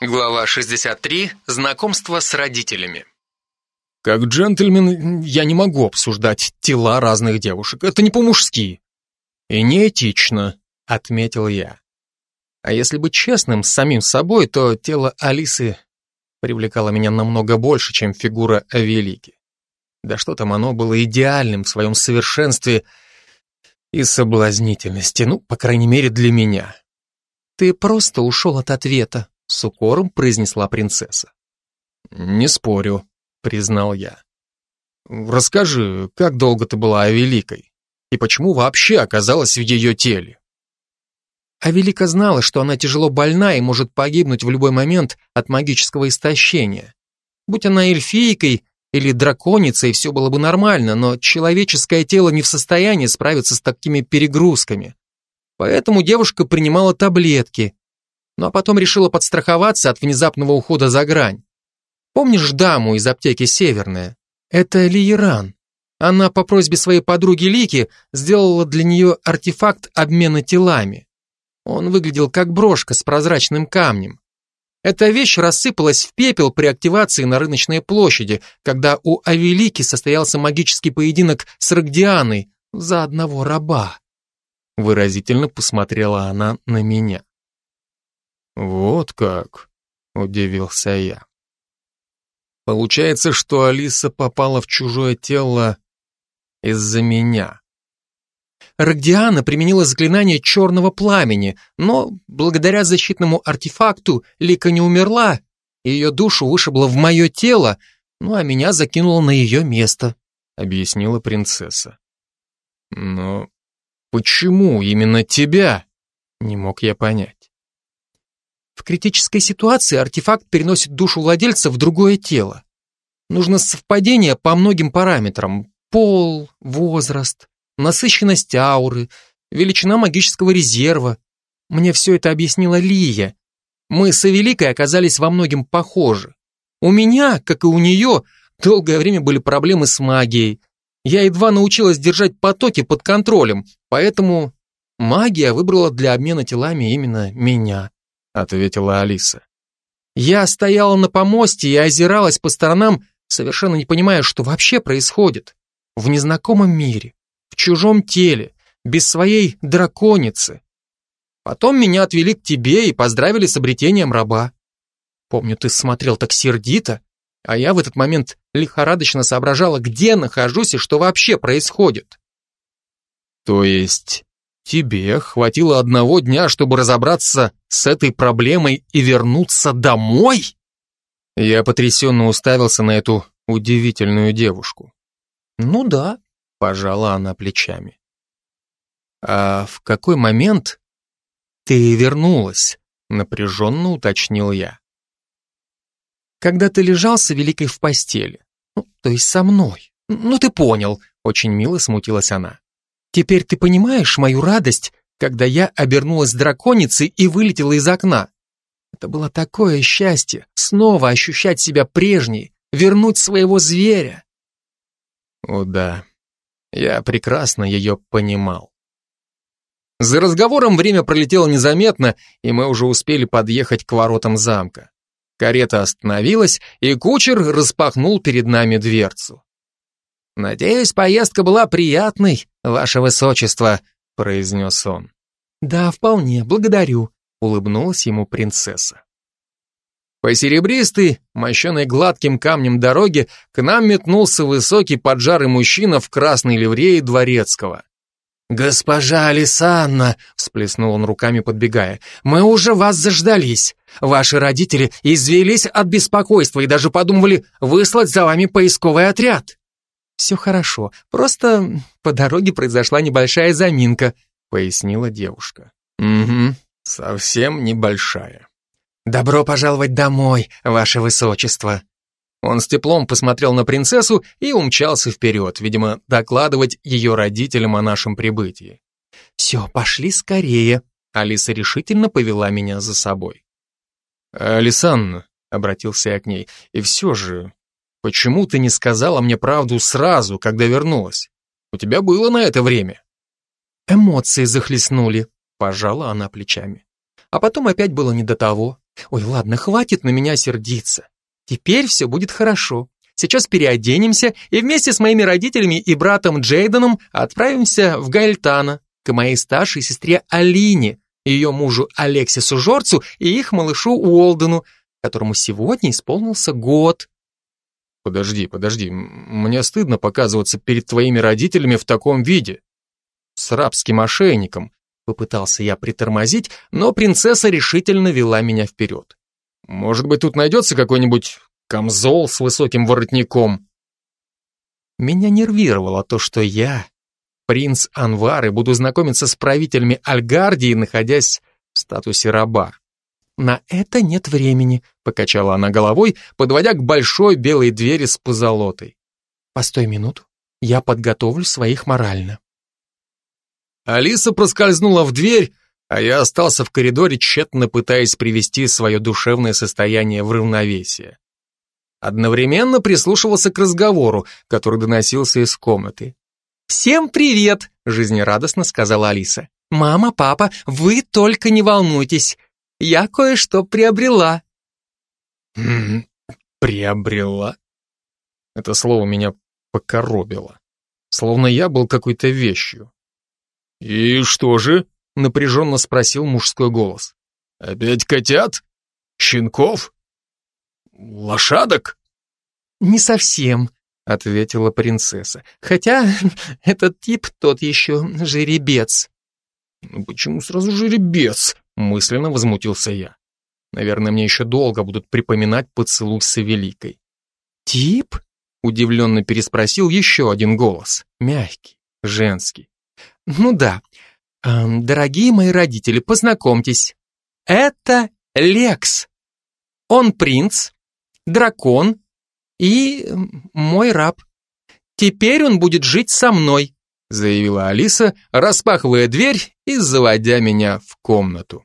Глава 63. Знакомство с родителями. Как джентльмен, я не могу обсуждать тела разных девушек. Это не по-мужски. И неэтично, отметил я. А если быть честным с самим собой, то тело Алисы привлекало меня намного больше, чем фигура Авелики. Да что там, оно было идеальным в своем совершенстве и соблазнительности, ну, по крайней мере, для меня. Ты просто ушел от ответа, с укором произнесла принцесса. «Не спорю», — признал я. «Расскажи, как долго ты была Великой? И почему вообще оказалась в ее теле?» А Велика знала, что она тяжело больна и может погибнуть в любой момент от магического истощения. Будь она эльфийкой или драконицей, все было бы нормально, но человеческое тело не в состоянии справиться с такими перегрузками. Поэтому девушка принимала таблетки, а потом решила подстраховаться от внезапного ухода за грань. Помнишь даму из аптеки «Северная»? Это Лиеран. Она по просьбе своей подруги Лики сделала для нее артефакт обмена телами. Он выглядел как брошка с прозрачным камнем. Эта вещь рассыпалась в пепел при активации на рыночной площади, когда у Авелики состоялся магический поединок с Рогдианой за одного раба. Выразительно посмотрела она на меня. «Вот как!» — удивился я. «Получается, что Алиса попала в чужое тело из-за меня». Рогдиана применила заклинание черного пламени, но благодаря защитному артефакту Лика не умерла, ее душу вышибло в мое тело, ну а меня закинуло на ее место, объяснила принцесса. Но почему именно тебя? Не мог я понять. В критической ситуации артефакт переносит душу владельца в другое тело. Нужно совпадение по многим параметрам. Пол, возраст, насыщенность ауры, величина магического резерва. Мне все это объяснила Лия. Мы с Эвеликой оказались во многим похожи. У меня, как и у нее, долгое время были проблемы с магией. Я едва научилась держать потоки под контролем, поэтому магия выбрала для обмена телами именно меня ответила Алиса. Я стояла на помосте и озиралась по сторонам, совершенно не понимая, что вообще происходит. В незнакомом мире, в чужом теле, без своей драконицы. Потом меня отвели к тебе и поздравили с обретением раба. Помню, ты смотрел так сердито, а я в этот момент лихорадочно соображала, где нахожусь и что вообще происходит. То есть Тебе хватило одного дня, чтобы разобраться с этой проблемой и вернуться домой? Я потрясенно уставился на эту удивительную девушку. Ну да, пожала она плечами. А в какой момент ты вернулась? Напряженно уточнил я. Когда ты лежал с Великой в постели. Ну, то есть со мной. Ну ты понял, очень мило смутилась она. Теперь ты понимаешь мою радость, когда я обернулась драконицей и вылетела из окна? Это было такое счастье, снова ощущать себя прежней, вернуть своего зверя. О да, я прекрасно ее понимал. За разговором время пролетело незаметно, и мы уже успели подъехать к воротам замка. Карета остановилась, и кучер распахнул перед нами дверцу. «Надеюсь, поездка была приятной, ваше высочество», — произнес он. «Да, вполне, благодарю», — улыбнулась ему принцесса. По серебристой, мощенной гладким камнем дороге к нам метнулся высокий поджарый мужчина в красной ливрее дворецкого. «Госпожа Алисанна!» — всплеснул он руками, подбегая. «Мы уже вас заждались. Ваши родители извелись от беспокойства и даже подумывали выслать за вами поисковый отряд». «Все хорошо, просто по дороге произошла небольшая заминка», пояснила девушка. «Угу, совсем небольшая». «Добро пожаловать домой, ваше высочество». Он с теплом посмотрел на принцессу и умчался вперед, видимо, докладывать ее родителям о нашем прибытии. «Все, пошли скорее», Алиса решительно повела меня за собой. «Алисанна», — обратился я к ней, — «и все же, Почему ты не сказала мне правду сразу, когда вернулась? У тебя было на это время. Эмоции захлестнули, пожала она плечами. А потом опять было не до того. Ой, ладно, хватит на меня сердиться. Теперь все будет хорошо. Сейчас переоденемся и вместе с моими родителями и братом Джейденом отправимся в Гальтана к моей старшей сестре Алине, ее мужу Алексису Жорцу и их малышу Уолдену, которому сегодня исполнился год. Подожди, подожди, мне стыдно показываться перед твоими родителями в таком виде. С рабским ошейником. Попытался я притормозить, но принцесса решительно вела меня вперед. Может быть, тут найдется какой-нибудь камзол с высоким воротником? Меня нервировало то, что я, принц Анвар, и буду знакомиться с правителями Альгардии, находясь в статусе раба. «На это нет времени», — покачала она головой, подводя к большой белой двери с позолотой. «Постой минуту, я подготовлю своих морально». Алиса проскользнула в дверь, а я остался в коридоре, тщетно пытаясь привести свое душевное состояние в равновесие. Одновременно прислушивался к разговору, который доносился из комнаты. «Всем привет!» — жизнерадостно сказала Алиса. «Мама, папа, вы только не волнуйтесь. Я кое-что приобрела». «Приобрела?» Это слово меня покоробило. Словно я был какой-то вещью. «И что же?» — напряженно спросил мужской голос. «Опять котят? Щенков? Лошадок?» «Не совсем», — ответила принцесса. «Хотя этот тип тот еще жеребец». «Ну почему сразу жеребец?» — мысленно возмутился я. Наверное, мне еще долго будут припоминать поцелуй с Великой. «Тип?» — удивленно переспросил еще один голос. Мягкий, женский. Ну да. Эм, дорогие мои родители, познакомьтесь. Это Лекс. Он принц, дракон и мой раб. Теперь он будет жить со мной, заявила Алиса, распахивая дверь и заводя меня в комнату.